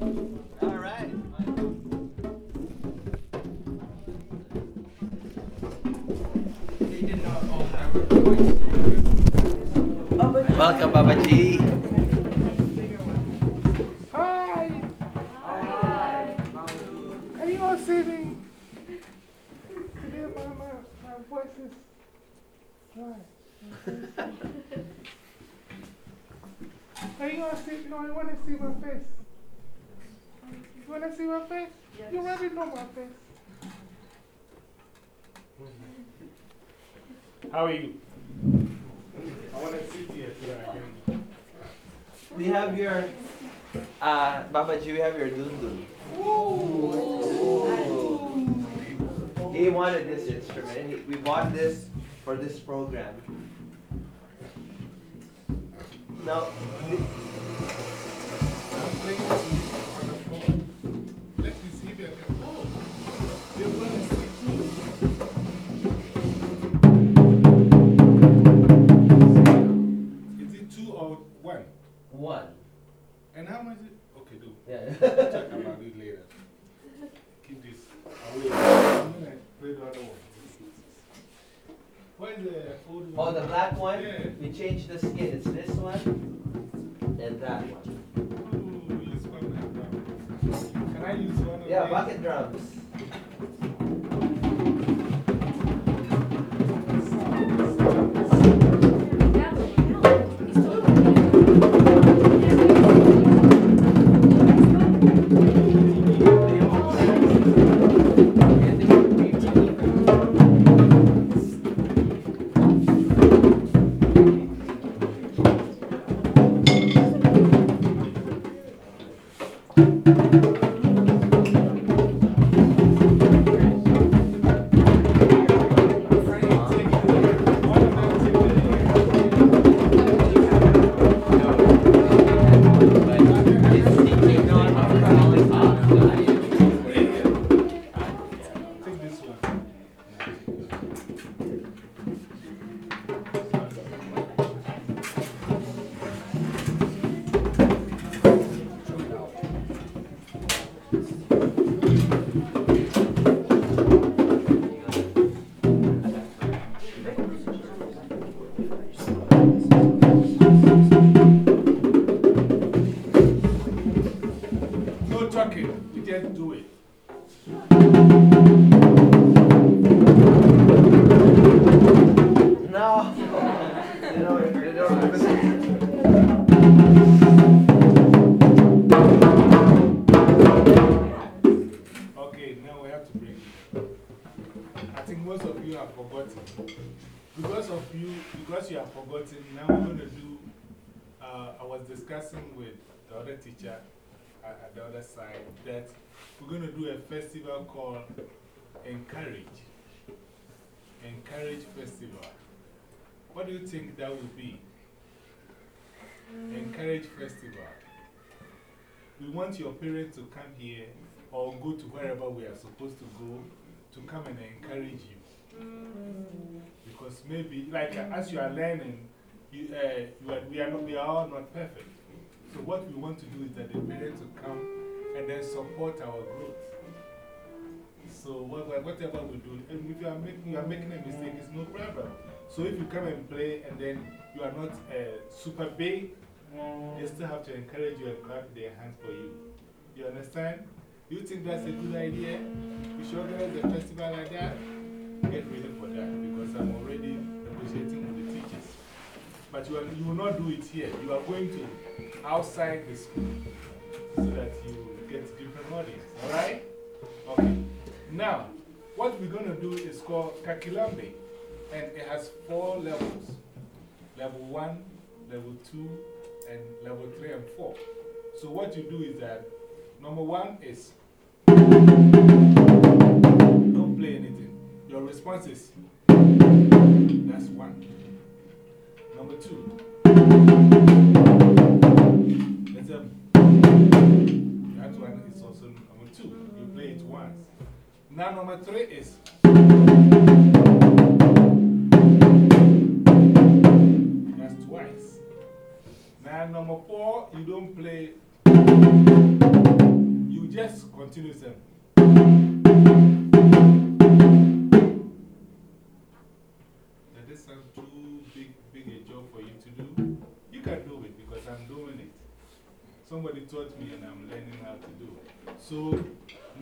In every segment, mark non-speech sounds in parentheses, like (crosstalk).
All right. Welcome, Baba G. Hi. Hi. Can you all see me? Today my, my, my voice is dry. Can you all see? No, you want to see my face? You want to see my face? You already know my face. How are you? I want to sit here so that I can. We have your, uh, Baba G, we have your dundun. He wanted this instrument. He, we bought this for this program. Now, th- Let me see the black one? We change the skin. It's this one and that one. Ooh, use one of them. Can I use one of Yeah, bucket drums. Take No Encourage. Encourage Festival. What do you think that would be? Encourage Festival. We want your parents to come here or go to wherever we are supposed to go to come and encourage you. Because maybe, like, as you are learning, you, uh, are, we, are not, we are all not perfect. So, what we want to do is that the parents will come and then support our growth. So, what, what- whatever we do, and if you are, making, you are making a mistake, it's no problem. So, if you come and play and then you are not uh, super big, they still have to encourage you and clap their hands for you. You understand? You think that's a good idea? You should organize a festival like that? Get ready for that because I'm already negotiating with the teachers. But you, are, you will not do it here. You are going to outside the school so that you get different audience. Alright? Now, what we're going to do is called Kakilambe. And it has four levels level one, level two, and level three and four. So, what you do is that number one is don't play anything. Your response is that's one. Number two, that's a, that one is also number two. You play it once. Now, number three is that's twice. Now, number four, you don't play You just continue same. Somebody taught me and I'm learning how to do it. So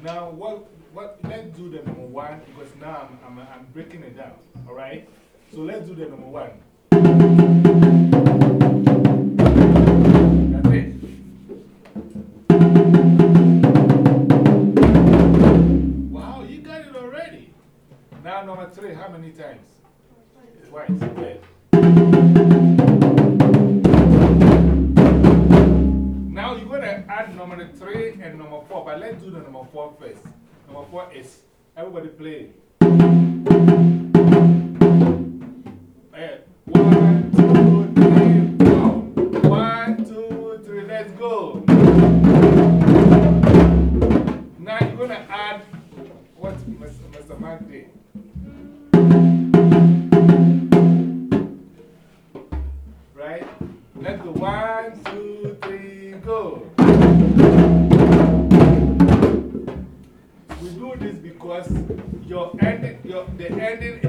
now, what, what, let's do the number one because now I'm, I'm, I'm breaking it down. All right? So let's do the number one. That's it. Wow, you got it already. Now, number three, how many times? Twice. Okay. Is everybody play. The ending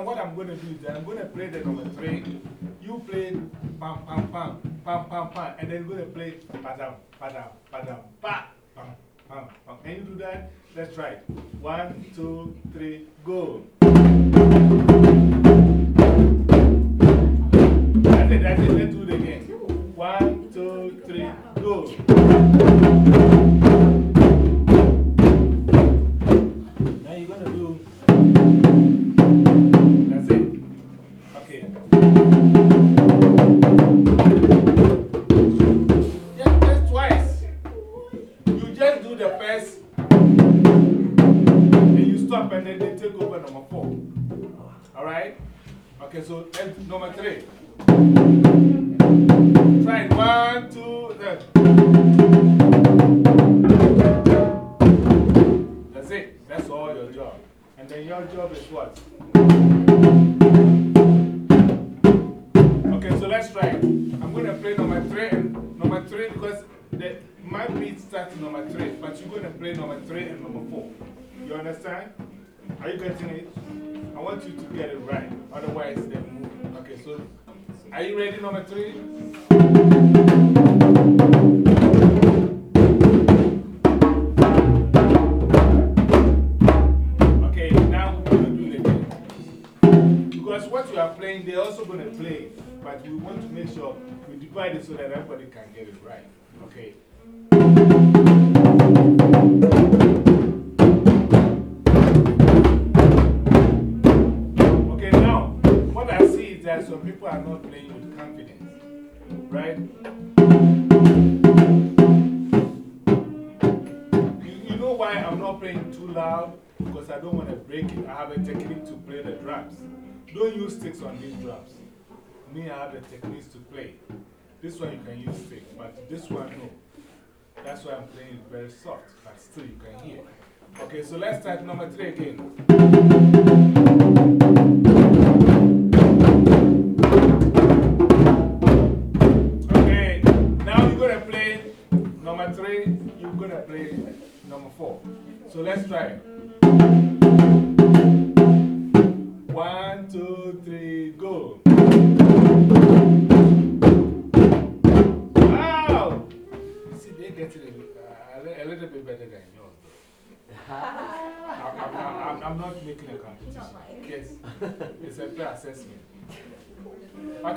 now what I'm going to do is I'm going to play the number three. You play pam, pam, pam, pam, pam, pam, and then you're going to play padam, padam, padam, pa, pam, pam, pam. Can you do that? Let's try. it. One, two, three, go. That's it, that's it. Let's do it again. One, two, three, go. Want you to get it right. Otherwise, they move. Okay, so are you ready, number three? Okay, now we're going to do it. Because what you are playing, they're also going to play. But we want to make sure we divide it so that everybody can get it right. Okay, drums. Don't use sticks on these drums. Me, I have the techniques to play. This one you can use sticks, but this one, no. That's why I'm playing it very soft, but still you can hear. Okay, so let's start number three again. Okay, now you're going to play number three, you're going to play number four. So let's try. One,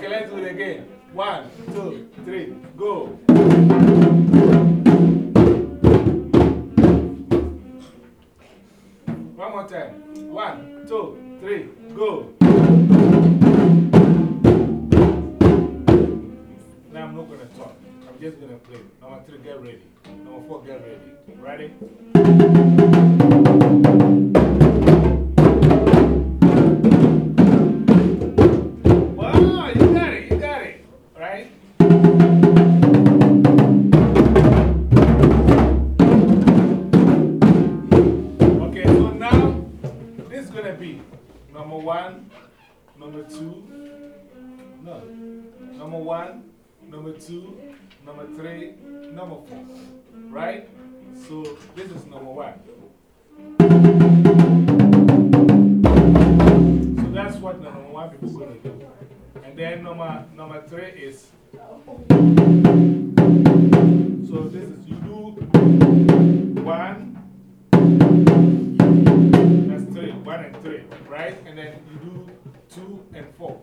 Okay, let's do it again. One, two, three, go. One more time. One, two, three, go. Now I'm not going to talk. I'm just going to play. Number three, get ready. Number four, get ready. Ready? So this is number one. So that's what the number one people going to do. And then number, number three is. So this is you do one. That's three, one and three, right? And then you do two and four.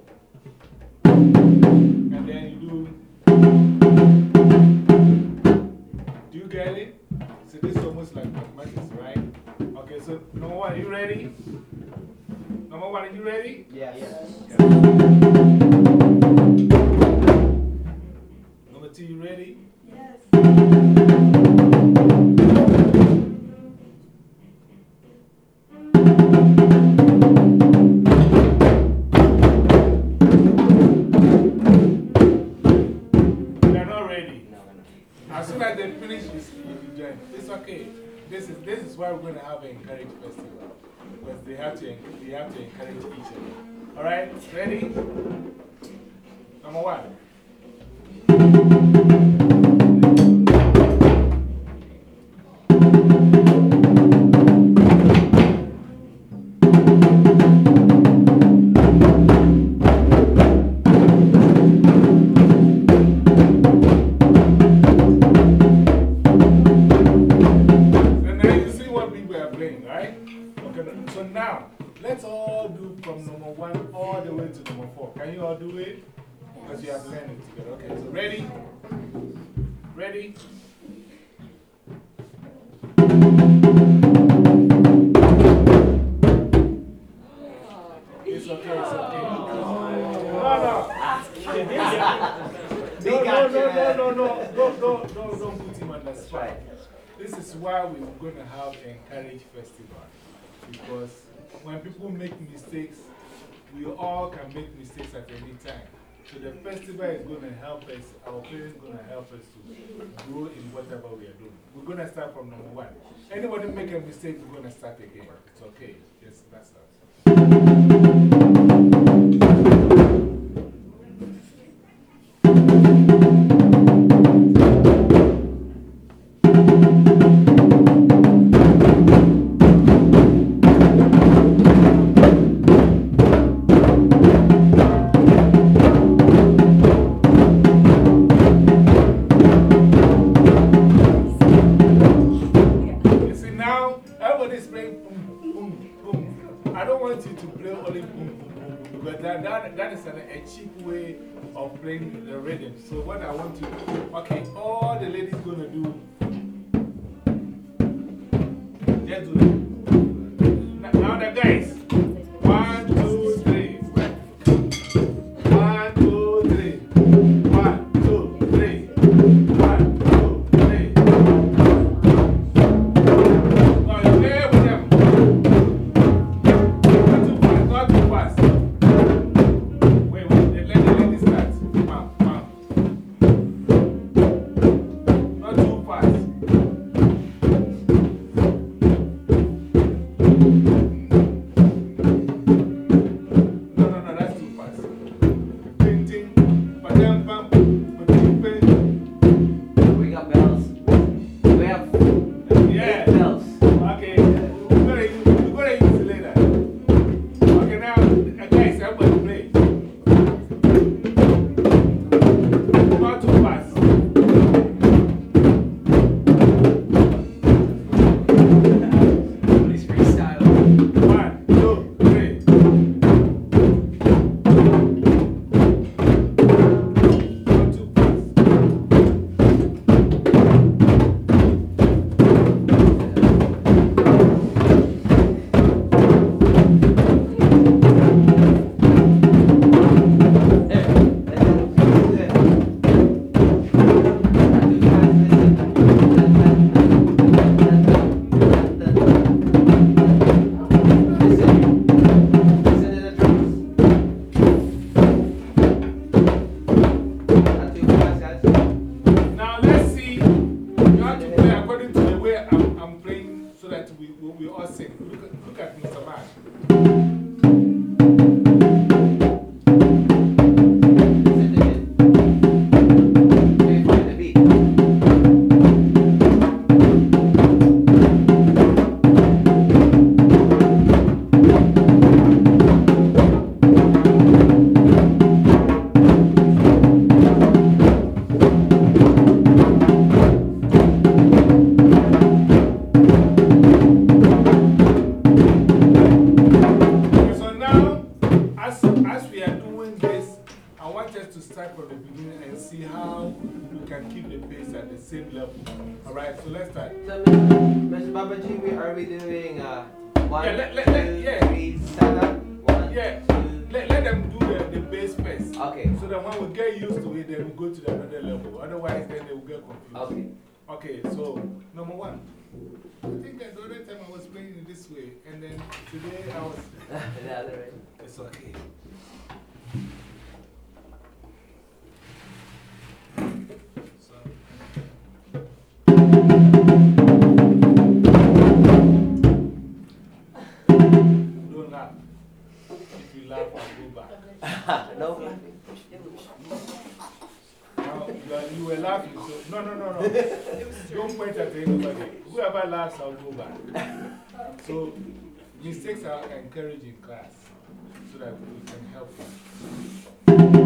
Ready? Number one. Have Encourage Festival. Because when people make mistakes, we all can make mistakes at any time. So the festival is going to help us, our parents going to help us to grow in whatever we are doing. We're going to start from number one. Anybody make a mistake, we're going to start again. It's okay. Yes, that's us. The rhythm. So, what I want to do, okay, all the ladies gonna do, just do that. will go to the another level. Otherwise, then they will get confused. Okay. Okay, so number one. I think that the other time I was playing it this way, and then today I was. (laughs) It's okay. Sorry. laugh is so. No, no, no, no. (laughs) Don't point at anybody. Whoever laughs, I'll go back. So, mistakes are encouraged in class so that we can help them.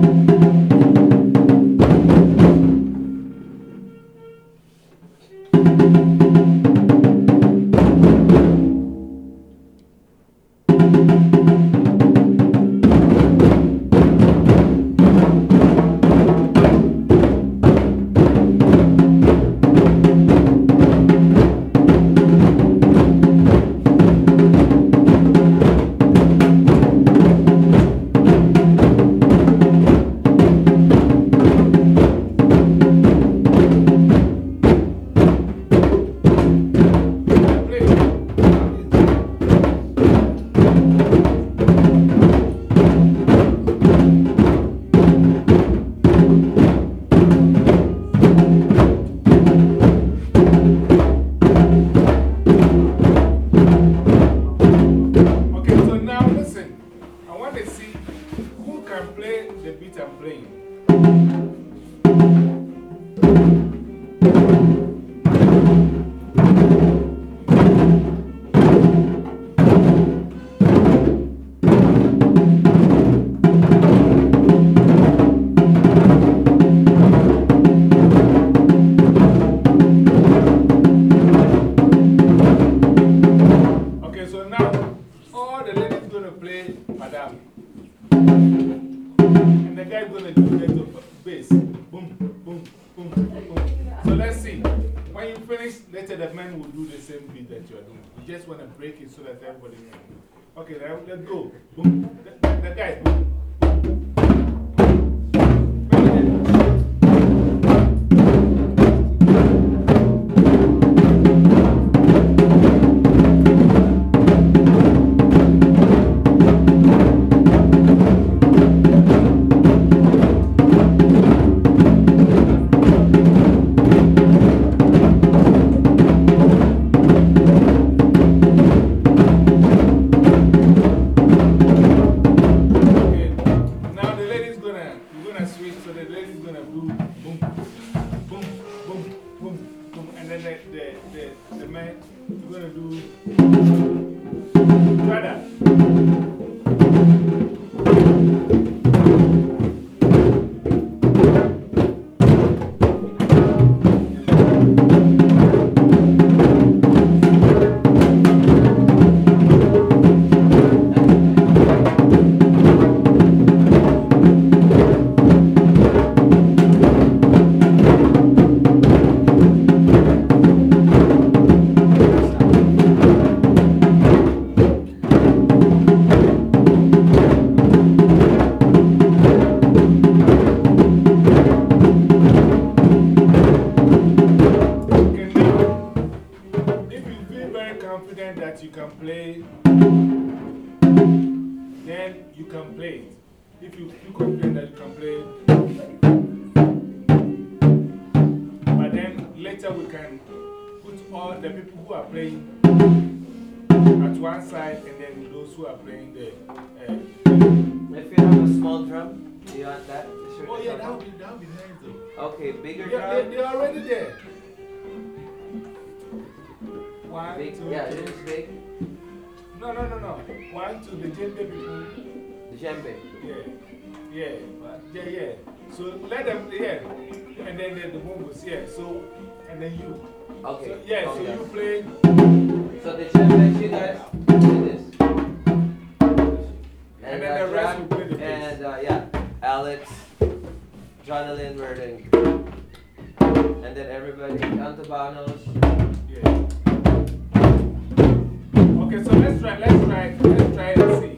Camplinho. Let's go. Boom. One, Big, two, yeah, three. big. No, no, no, no. One, two, the djembe people. The djembe. Yeah, yeah, yeah, yeah. So let them, yeah. And then the, the bongos, yeah. So, and then you. Okay. So, yeah, oh, so yeah. you play. So the djembe, you guys do this. And then the rest will play the bass. And uh, yeah, Alex, Jonathan, Verdon. And then everybody, Antabanos. Yeah. Okay, so let's try, let's try, let's try and see.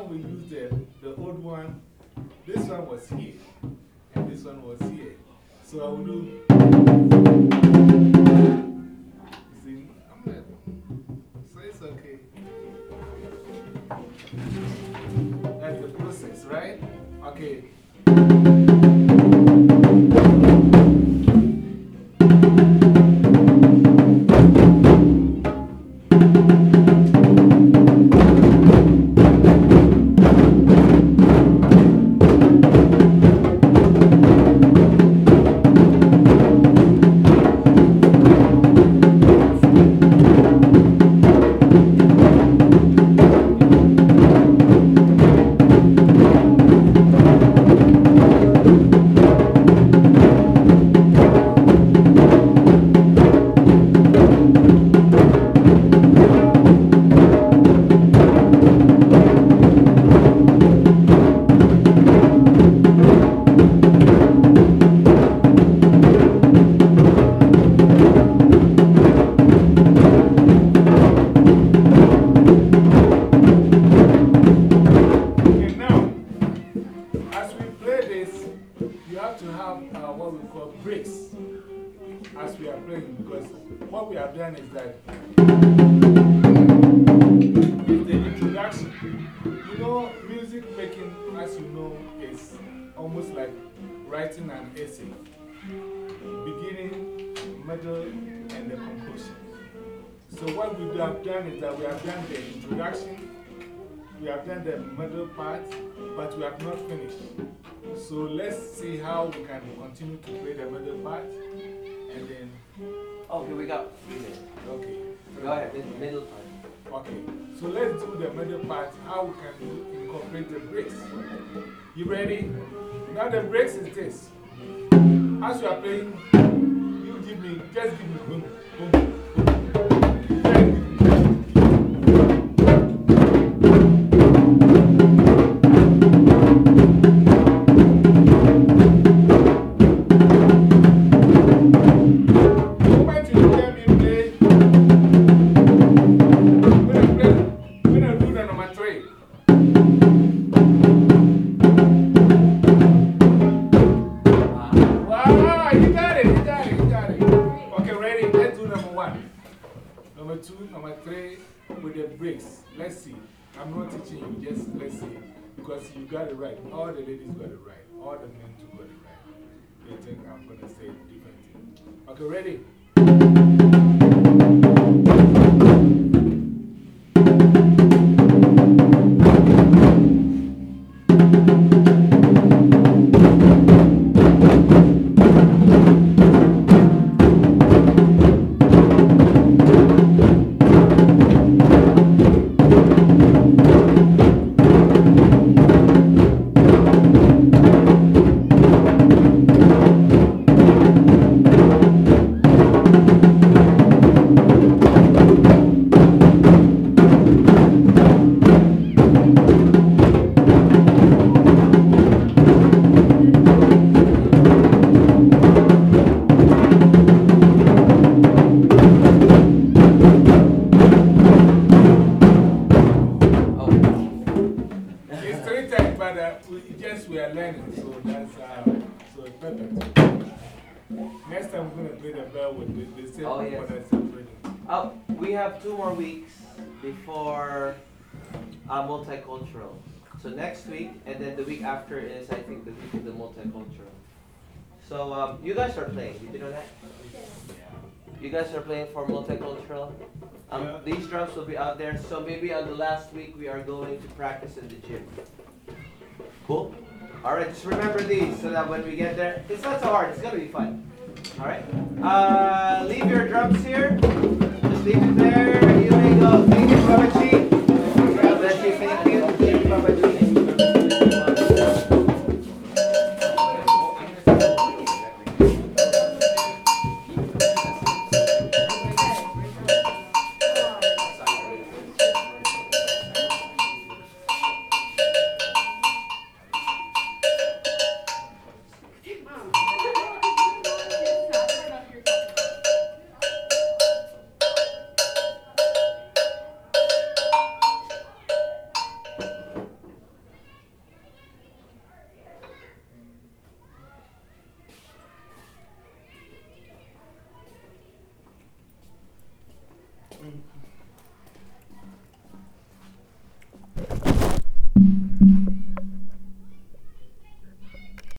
When we used the, the old one? This one was here, and this one was here. So I will do. See, I'm. So it's okay. That's the process, right? Okay, but we have not finished. So let's see how we can continue to play the middle part and then, Okay, we got three minutes. okay. Go ahead, mid- middle part. Okay, so let's do the middle part, how we can incorporate the breaks. You ready? Now the breaks is this. As you are playing, you give me, just give me boom, boom. Number two, number three with the breaks. Let's see. I'm not teaching you, just let's see. Because you got it right. All the ladies got it right. All the men too got it right. They think I'm going to say different things. Okay, ready? Week after is, I think, the week of the multicultural. So um, you guys are playing. Did you know that? You guys are playing for multicultural. Um, Yeah. These drums will be out there. So maybe on the last week we are going to practice in the gym. Cool. All right. Just remember these so that when we get there, it's not so hard. It's gonna be fun. All right. Uh, leave your drums here. Just leave it there.